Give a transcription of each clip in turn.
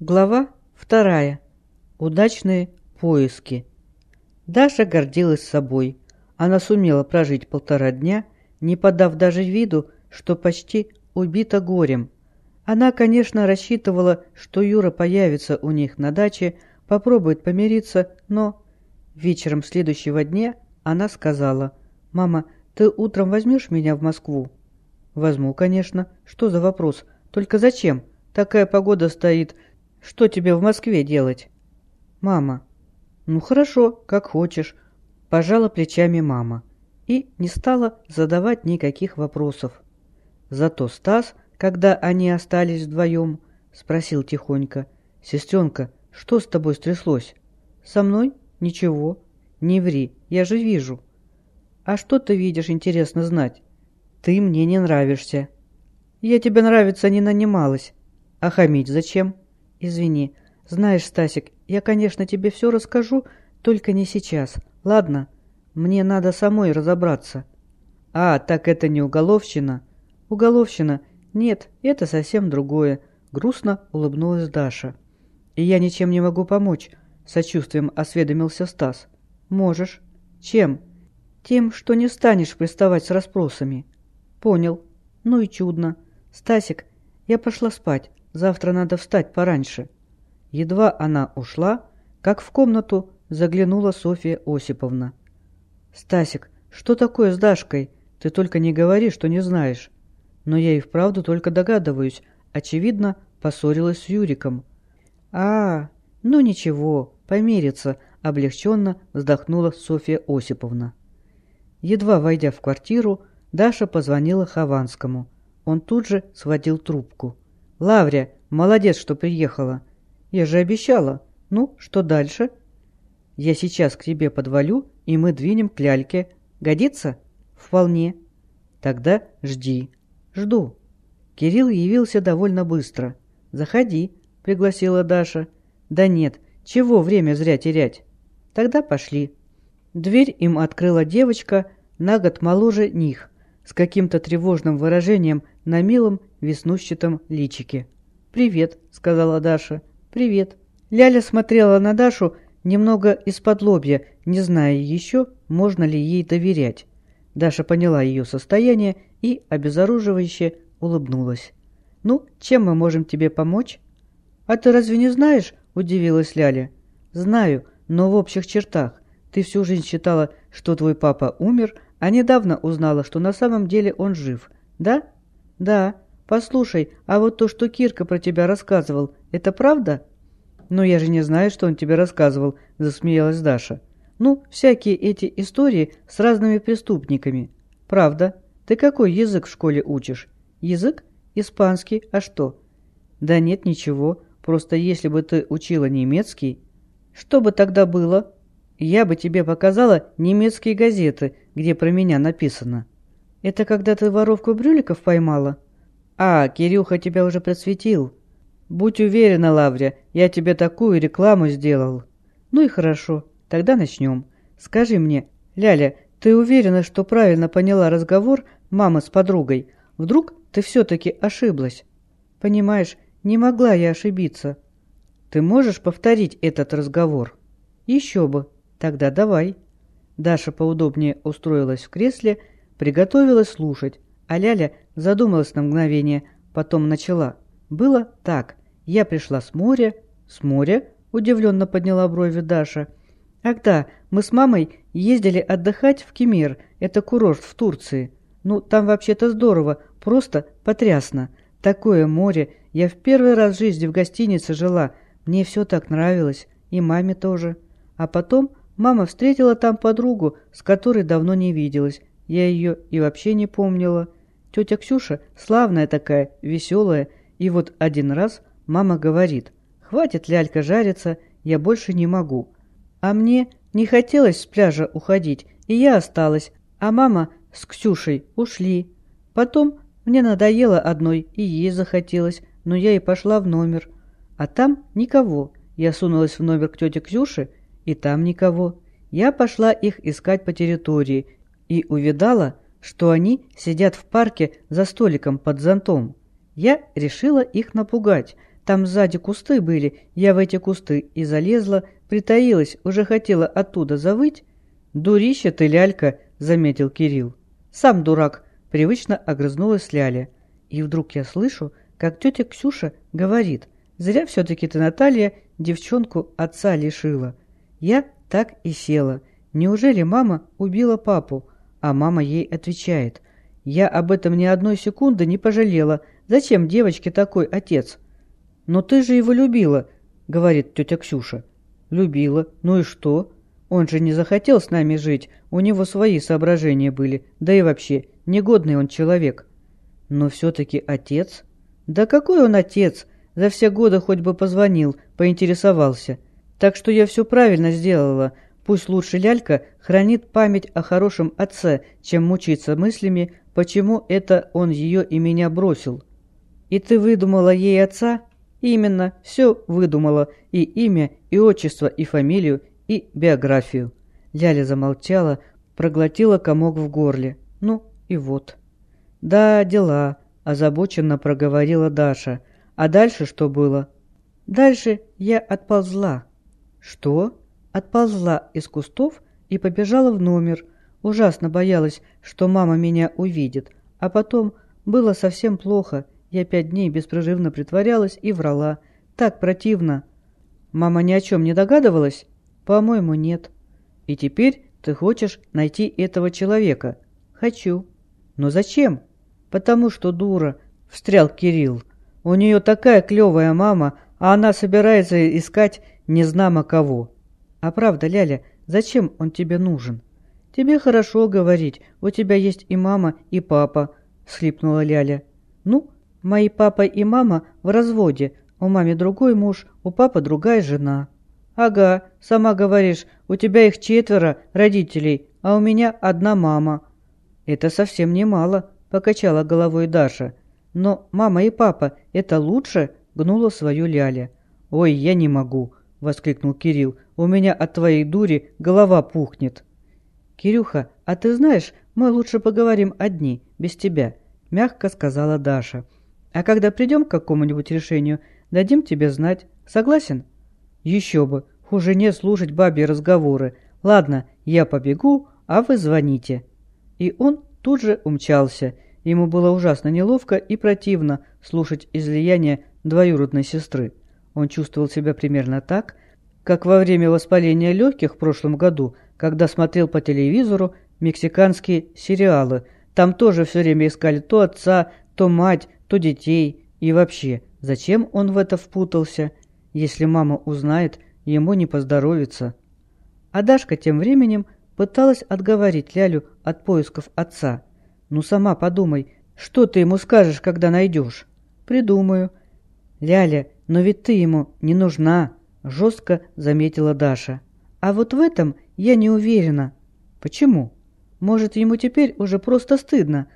Глава вторая. Удачные поиски. Даша гордилась собой. Она сумела прожить полтора дня, не подав даже виду, что почти убита горем. Она, конечно, рассчитывала, что Юра появится у них на даче, попробует помириться, но... Вечером следующего дня она сказала, «Мама, ты утром возьмешь меня в Москву?» «Возьму, конечно. Что за вопрос? Только зачем? Такая погода стоит, что тебе в Москве делать? Мама. Ну хорошо, как хочешь. Пожала плечами мама. И не стала задавать никаких вопросов. Зато Стас, когда они остались вдвоем, спросил тихонько. Сестренка, что с тобой стряслось? Со мной? Ничего. Не ври, я же вижу. А что ты видишь, интересно знать? Ты мне не нравишься. Я тебе нравиться не нанималась. А хамить зачем? «Извини. Знаешь, Стасик, я, конечно, тебе все расскажу, только не сейчас. Ладно? Мне надо самой разобраться». «А, так это не уголовщина?» «Уголовщина? Нет, это совсем другое», — грустно улыбнулась Даша. «И я ничем не могу помочь», — сочувствием осведомился Стас. «Можешь. Чем?» «Тем, что не станешь приставать с расспросами». «Понял. Ну и чудно. Стасик, я пошла спать. Завтра надо встать пораньше». Едва она ушла, как в комнату заглянула Софья Осиповна. «Стасик, что такое с Дашкой? Ты только не говори, что не знаешь». Но я и вправду только догадываюсь. Очевидно, поссорилась с Юриком. «А, ну ничего, помирится», — облегченно вздохнула Софья Осиповна. Едва войдя в квартиру, Даша позвонила Хованскому. Он тут же сводил трубку. Лавря, молодец, что приехала. Я же обещала. Ну, что дальше? Я сейчас к тебе подвалю, и мы двинем к ляльке. Годится? Вполне. Тогда жди. Жду. Кирилл явился довольно быстро. Заходи, пригласила Даша. Да нет, чего время зря терять? Тогда пошли. Дверь им открыла девочка, на год моложе них, с каким-то тревожным выражением на милом веснущатом личике. «Привет», — сказала Даша. «Привет». Ляля смотрела на Дашу немного из-под лобья, не зная еще, можно ли ей доверять. Даша поняла ее состояние и обезоруживающе улыбнулась. «Ну, чем мы можем тебе помочь?» «А ты разве не знаешь?» – удивилась Ляля. «Знаю, но в общих чертах. Ты всю жизнь считала, что твой папа умер, а недавно узнала, что на самом деле он жив. Да?» «Да. Послушай, а вот то, что Кирка про тебя рассказывал, это правда?» «Ну, я же не знаю, что он тебе рассказывал», — засмеялась Даша. «Ну, всякие эти истории с разными преступниками». «Правда. Ты какой язык в школе учишь?» «Язык? Испанский. А что?» «Да нет, ничего. Просто если бы ты учила немецкий...» «Что бы тогда было?» «Я бы тебе показала немецкие газеты, где про меня написано». «Это когда ты воровку брюликов поймала?» «А, Кирюха тебя уже просветил». «Будь уверена, Лавря, я тебе такую рекламу сделал». «Ну и хорошо, тогда начнем. Скажи мне, Ляля, ты уверена, что правильно поняла разговор мамы с подругой? Вдруг ты все-таки ошиблась?» «Понимаешь, не могла я ошибиться». «Ты можешь повторить этот разговор?» «Еще бы. Тогда давай». Даша поудобнее устроилась в кресле Приготовилась слушать, а Ляля задумалась на мгновение, потом начала. Было так. Я пришла с моря. С моря? Удивленно подняла брови Даша. Ах да, мы с мамой ездили отдыхать в Кемер. Это курорт в Турции. Ну, там вообще-то здорово, просто потрясно. Такое море. Я в первый раз в жизни в гостинице жила. Мне все так нравилось. И маме тоже. А потом мама встретила там подругу, с которой давно не виделась. Я ее и вообще не помнила. Тетя Ксюша славная такая, веселая. И вот один раз мама говорит, «Хватит, лялька, жариться, я больше не могу». А мне не хотелось с пляжа уходить, и я осталась, а мама с Ксюшей ушли. Потом мне надоело одной, и ей захотелось, но я и пошла в номер. А там никого. Я сунулась в номер к тете Ксюше, и там никого. Я пошла их искать по территории, и увидала, что они сидят в парке за столиком под зонтом. Я решила их напугать, там сзади кусты были, я в эти кусты и залезла, притаилась, уже хотела оттуда завыть. «Дурища ты, лялька!» — заметил Кирилл. «Сам дурак!» — привычно огрызнулась Ляля. И вдруг я слышу, как тетя Ксюша говорит, «Зря все-таки ты, Наталья, девчонку отца лишила». Я так и села. Неужели мама убила папу? А мама ей отвечает, «Я об этом ни одной секунды не пожалела. Зачем девочке такой отец?» «Но ты же его любила», — говорит тетя Ксюша. «Любила. Ну и что? Он же не захотел с нами жить, у него свои соображения были, да и вообще, негодный он человек». «Но все-таки отец?» «Да какой он отец? За все годы хоть бы позвонил, поинтересовался. Так что я все правильно сделала. Пусть лучше лялька хранит память о хорошем отце, чем мучиться мыслями, почему это он ее и меня бросил». «И ты выдумала ей отца?» Именно, все выдумала. И имя, и отчество, и фамилию, и биографию. Ляля замолчала, проглотила комок в горле. Ну, и вот. Да, дела, озабоченно проговорила Даша. А дальше что было? Дальше я отползла. Что? Отползла из кустов и побежала в номер. Ужасно боялась, что мама меня увидит. А потом было совсем плохо, я пять дней беспрерывно притворялась и врала. Так противно. Мама ни о чем не догадывалась? По-моему, нет. И теперь ты хочешь найти этого человека? Хочу. Но зачем? Потому что дура, встрял Кирилл. У нее такая клевая мама, а она собирается искать незнамо кого. А правда, Ляля, зачем он тебе нужен? Тебе хорошо говорить, у тебя есть и мама, и папа, схлипнула Ляля. Ну, Мои папа и мама в разводе. У мамы другой муж, у папы другая жена. Ага, сама говоришь, у тебя их четверо родителей, а у меня одна мама. Это совсем немало, покачала головой Даша. Но мама и папа – это лучше, гнула свою Ляля. Ой, я не могу, воскликнул Кирилл. У меня от твоей дури голова пухнет. Кирюха, а ты знаешь, мы лучше поговорим одни, без тебя, мягко сказала Даша. А когда придем к какому-нибудь решению, дадим тебе знать. Согласен? Еще бы. Хуже не слушать бабьи разговоры. Ладно, я побегу, а вы звоните. И он тут же умчался. Ему было ужасно неловко и противно слушать излияние двоюродной сестры. Он чувствовал себя примерно так, как во время воспаления легких в прошлом году, когда смотрел по телевизору мексиканские сериалы. Там тоже все время искали то отца, то мать, то детей. И вообще, зачем он в это впутался? Если мама узнает, ему не поздоровится. А Дашка тем временем пыталась отговорить Лялю от поисков отца. «Ну сама подумай, что ты ему скажешь, когда найдешь?» «Придумаю». «Ляля, но ведь ты ему не нужна», — жестко заметила Даша. «А вот в этом я не уверена». «Почему?» «Может, ему теперь уже просто стыдно.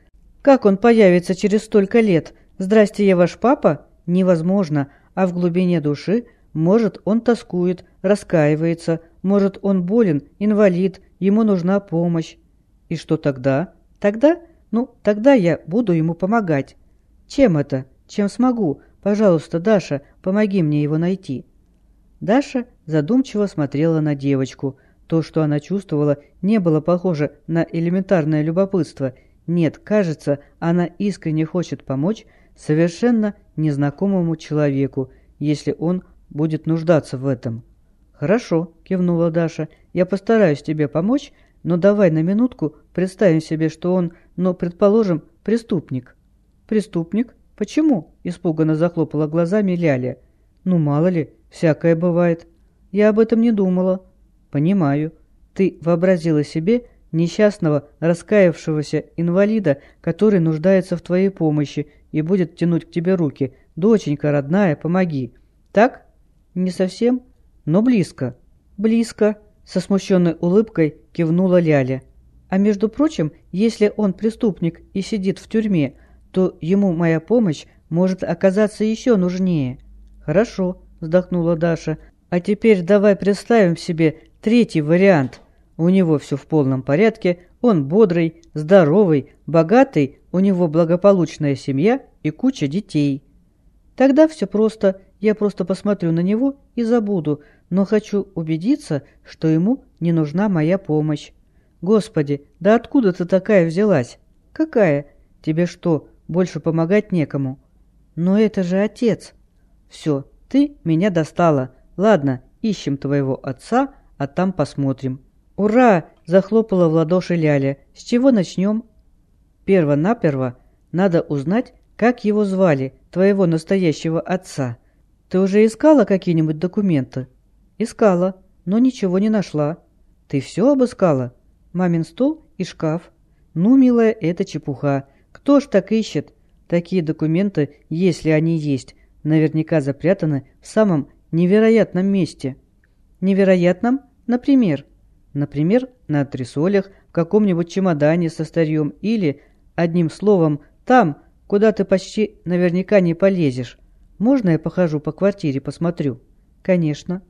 Как он появится через столько лет? «Здрасте, я ваш папа?» Невозможно, а в глубине души, может, он тоскует, раскаивается, может, он болен, инвалид, ему нужна помощь. И что тогда? Тогда? Ну, тогда я буду ему помогать. Чем это? Чем смогу? Пожалуйста, Даша, помоги мне его найти. Даша задумчиво смотрела на девочку. То, что она чувствовала, не было похоже на элементарное любопытство. Нет, кажется, она искренне хочет помочь, совершенно незнакомому человеку, если он будет нуждаться в этом. «Хорошо», — кивнула Даша, — «я постараюсь тебе помочь, но давай на минутку представим себе, что он, ну, предположим, преступник». «Преступник? Почему?» — испуганно захлопала глазами Ляля. «Ну, мало ли, всякое бывает. Я об этом не думала». «Понимаю. Ты вообразила себе, несчастного, раскаявшегося инвалида, который нуждается в твоей помощи и будет тянуть к тебе руки. «Доченька родная, помоги». Так? Не совсем, но близко. Близко, со смущенной улыбкой кивнула Ляля. А между прочим, если он преступник и сидит в тюрьме, то ему моя помощь может оказаться еще нужнее. Хорошо, вздохнула Даша. А теперь давай представим себе третий вариант. У него все в полном порядке, он бодрый, здоровый, богатый, у него благополучная семья и куча детей. Тогда все просто. Я просто посмотрю на него и забуду, но хочу убедиться, что ему не нужна моя помощь. Господи, да откуда ты такая взялась? Какая? Тебе что, больше помогать некому? Но это же отец. Все, ты меня достала. Ладно, ищем твоего отца, а там посмотрим. Ура! Захлопала в ладоши Ляля. С чего начнем? Перво-наперво надо узнать, как его звали, твоего настоящего отца. Ты уже искала какие-нибудь документы? Искала, но ничего не нашла. Ты все обыскала? Мамин стол и шкаф. Ну, милая, это чепуха. Кто ж так ищет? Такие документы, если они есть, наверняка запрятаны в самом невероятном месте. Невероятном? Например? Например, на антресолях, в каком-нибудь чемодане со старьем или, одним словом, там, куда ты почти наверняка не полезешь. Можно я похожу по квартире, посмотрю? Конечно.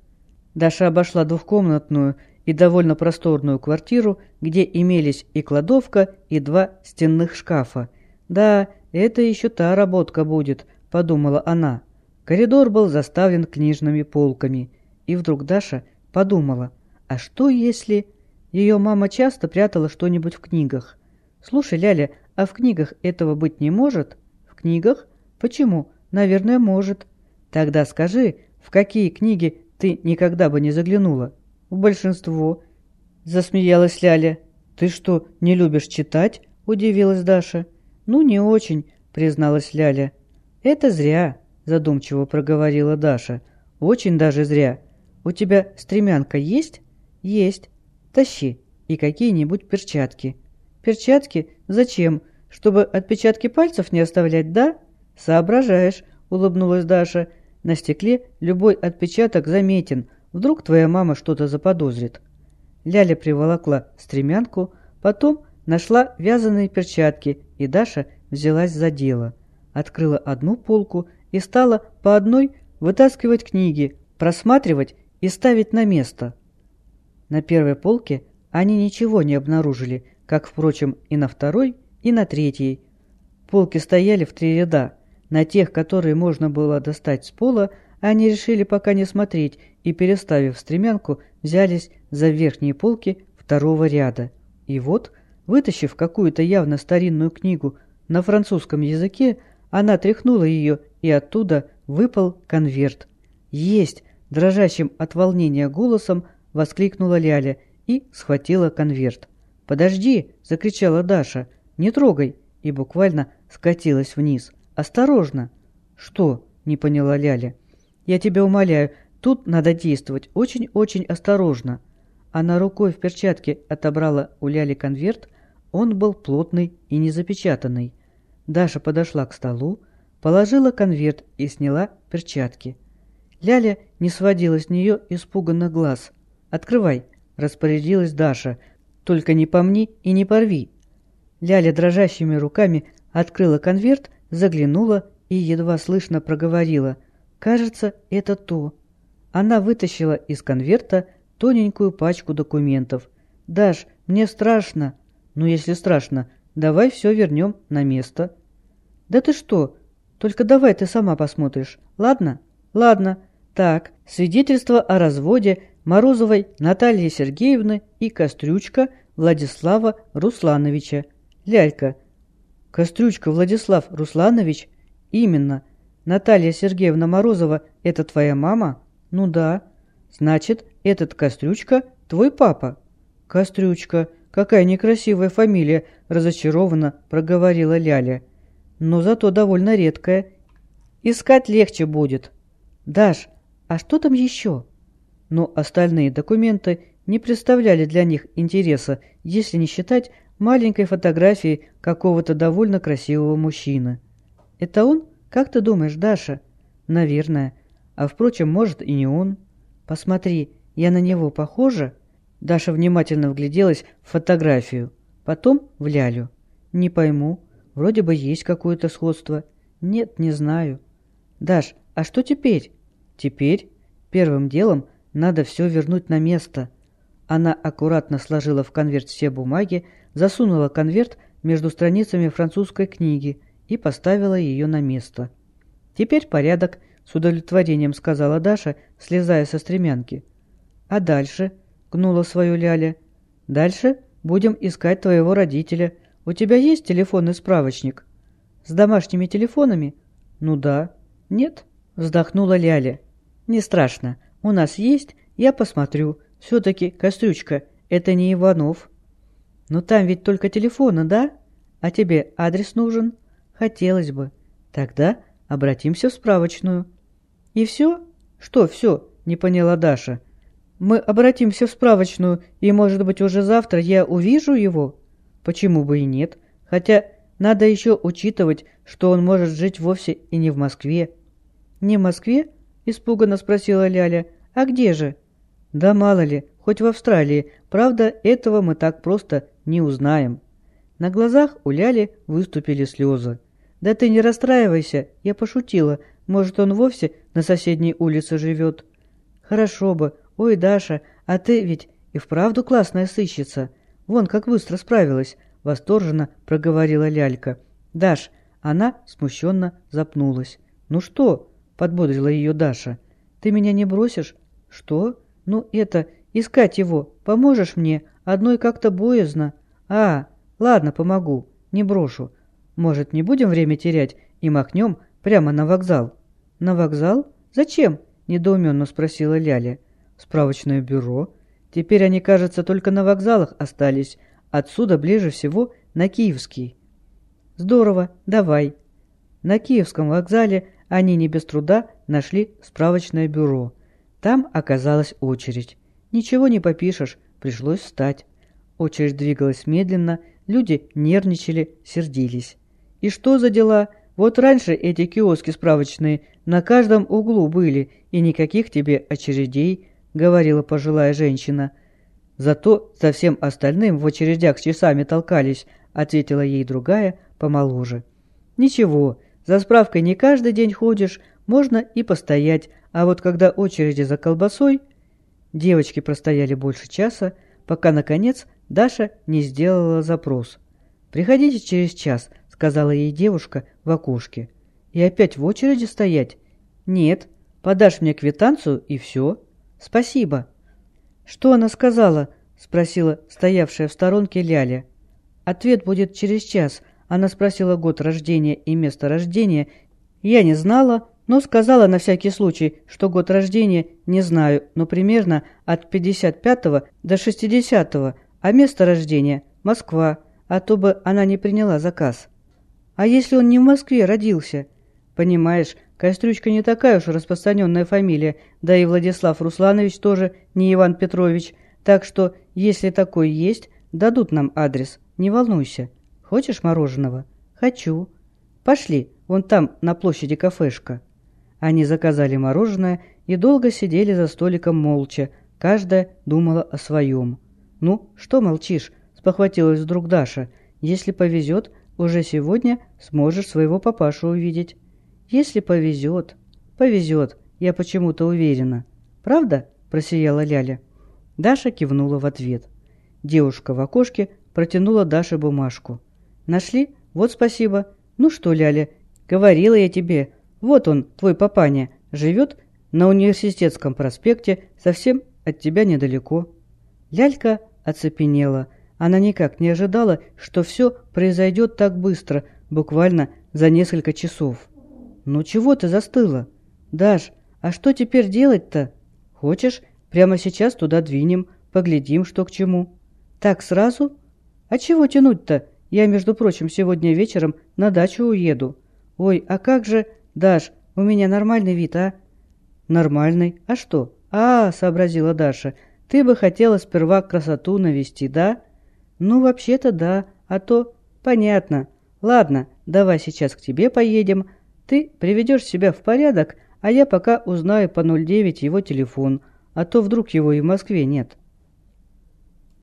Даша обошла двухкомнатную и довольно просторную квартиру, где имелись и кладовка, и два стенных шкафа. Да, это еще та работка будет, подумала она. Коридор был заставлен книжными полками. И вдруг Даша подумала, а что если... Ее мама часто прятала что-нибудь в книгах. «Слушай, Ляля, а в книгах этого быть не может?» «В книгах? Почему? Наверное, может». «Тогда скажи, в какие книги ты никогда бы не заглянула?» «В большинство». Засмеялась Ляля. «Ты что, не любишь читать?» – удивилась Даша. «Ну, не очень», – призналась Ляля. «Это зря», – задумчиво проговорила Даша. «Очень даже зря. У тебя стремянка есть?» «Есть. Тащи. И какие-нибудь перчатки». «Перчатки? Зачем? Чтобы отпечатки пальцев не оставлять, да?» «Соображаешь», — улыбнулась Даша. «На стекле любой отпечаток заметен. Вдруг твоя мама что-то заподозрит». Ляля приволокла стремянку, потом нашла вязаные перчатки, и Даша взялась за дело. Открыла одну полку и стала по одной вытаскивать книги, просматривать и ставить на место. На первой полке они ничего не обнаружили, как, впрочем, и на второй, и на третьей. Полки стояли в три ряда. На тех, которые можно было достать с пола, они решили пока не смотреть и, переставив стремянку, взялись за верхние полки второго ряда. И вот, вытащив какую-то явно старинную книгу на французском языке, она тряхнула ее, и оттуда выпал конверт. «Есть!» – дрожащим от волнения голосом воскликнула Ляля и схватила конверт. «Подожди!» – закричала Даша. «Не трогай!» и буквально скатилась вниз. «Осторожно!» «Что?» – не поняла Ляля. «Я тебя умоляю, тут надо действовать очень-очень осторожно». Она рукой в перчатке отобрала у Ляли конверт, он был плотный и незапечатанный. Даша подошла к столу, положила конверт и сняла перчатки. Ляля не сводила с нее испуганных глаз. «Открывай», — распорядилась Даша, — только не помни и не порви. Ляля дрожащими руками открыла конверт, заглянула и едва слышно проговорила. «Кажется, это то». Она вытащила из конверта тоненькую пачку документов. «Даш, мне страшно». «Ну, если страшно, давай все вернем на место». «Да ты что? Только давай ты сама посмотришь, ладно?» «Ладно. Так, свидетельство о разводе Морозовой Натальи Сергеевны и Кострючка Владислава Руслановича. Лялька. Кострючка Владислав Русланович? Именно. Наталья Сергеевна Морозова – это твоя мама? Ну да. Значит, этот Кострючка – твой папа. Кострючка. Какая некрасивая фамилия, разочарованно проговорила Ляля. Но зато довольно редкая. Искать легче будет. Даш, а что там еще? но остальные документы не представляли для них интереса, если не считать маленькой фотографии какого-то довольно красивого мужчины. «Это он? Как ты думаешь, Даша?» «Наверное. А впрочем, может и не он. Посмотри, я на него похожа?» Даша внимательно вгляделась в фотографию, потом в Лялю. «Не пойму. Вроде бы есть какое-то сходство. Нет, не знаю». «Даш, а что теперь?» «Теперь?» Первым делом надо все вернуть на место. Она аккуратно сложила в конверт все бумаги, засунула конверт между страницами французской книги и поставила ее на место. Теперь порядок, с удовлетворением сказала Даша, слезая со стремянки. А дальше? Гнула свою Ляля. Дальше будем искать твоего родителя. У тебя есть телефонный справочник? С домашними телефонами? Ну да. Нет? Вздохнула Ляля. Не страшно. У нас есть, я посмотрю. Все-таки, Кострючка, это не Иванов. Но там ведь только телефоны, да? А тебе адрес нужен? Хотелось бы. Тогда обратимся в справочную. И все? Что все? Не поняла Даша. Мы обратимся в справочную, и, может быть, уже завтра я увижу его? Почему бы и нет? Хотя надо еще учитывать, что он может жить вовсе и не в Москве. Не в Москве? Испуганно спросила Ляля. А где же? Да мало ли, хоть в Австралии. Правда, этого мы так просто не узнаем. На глазах у Ляли выступили слезы. «Да ты не расстраивайся, я пошутила. Может, он вовсе на соседней улице живет?» «Хорошо бы. Ой, Даша, а ты ведь и вправду классная сыщица. Вон как быстро справилась», — восторженно проговорила Лялька. «Даш», она смущенно запнулась. «Ну что?» — подбодрила ее Даша. «Ты меня не бросишь?» «Что? Ну это, искать его. Поможешь мне? Одной как-то боязно». «А, ладно, помогу. Не брошу. Может, не будем время терять и махнем прямо на вокзал?» «На вокзал? Зачем?» – недоуменно спросила Ляля. «Справочное бюро. Теперь они, кажется, только на вокзалах остались. Отсюда ближе всего на Киевский». «Здорово, давай». На Киевском вокзале они не без труда нашли справочное бюро. Там оказалась очередь. Ничего не попишешь, пришлось встать. Очередь двигалась медленно, люди нервничали, сердились. И что за дела? Вот раньше эти киоски справочные на каждом углу были, и никаких тебе очередей, говорила пожилая женщина. Зато за всем остальным в очередях с часами толкались, ответила ей другая, помоложе. Ничего, за справкой не каждый день ходишь, можно и постоять, а вот когда очереди за колбасой... Девочки простояли больше часа, пока, наконец, Даша не сделала запрос. «Приходите через час», сказала ей девушка в окошке. «И опять в очереди стоять?» «Нет. Подашь мне квитанцию, и все. Спасибо». «Что она сказала?» – спросила стоявшая в сторонке Ляля. «Ответ будет через час». Она спросила год рождения и место рождения. Я не знала, но сказала на всякий случай, что год рождения не знаю, но примерно от 55 до 60, а место рождения – Москва, а то бы она не приняла заказ. А если он не в Москве родился? Понимаешь, Кострючка не такая уж распространенная фамилия, да и Владислав Русланович тоже не Иван Петрович, так что, если такой есть, дадут нам адрес, не волнуйся. Хочешь мороженого? Хочу. Пошли, вон там на площади кафешка. Они заказали мороженое и долго сидели за столиком молча, каждая думала о своем. «Ну, что молчишь?» – спохватилась вдруг Даша. «Если повезет, уже сегодня сможешь своего папашу увидеть. Если повезет. Повезет, я почему-то уверена. Правда? Просияла Ляля. Даша кивнула в ответ. Девушка в окошке протянула Даше бумажку. Нашли? Вот спасибо. Ну что, Ляля, говорила я тебе. Вот он, твой папаня, живет на университетском проспекте, совсем от тебя недалеко. Лялька оцепенела – она никак не ожидала, что все произойдет так быстро, буквально за несколько часов. «Ну чего ты застыла?» «Даш, а что теперь делать-то?» «Хочешь, прямо сейчас туда двинем, поглядим, что к чему?» «Так сразу?» «А чего тянуть-то? Я, между прочим, сегодня вечером на дачу уеду». «Ой, а как же...» «Даш, у меня нормальный вид, а?» «Нормальный? А что?» «А, — сообразила Даша, — ты бы хотела сперва красоту навести, да?» «Ну, вообще-то да, а то...» «Понятно. Ладно, давай сейчас к тебе поедем. Ты приведешь себя в порядок, а я пока узнаю по 09 его телефон, а то вдруг его и в Москве нет».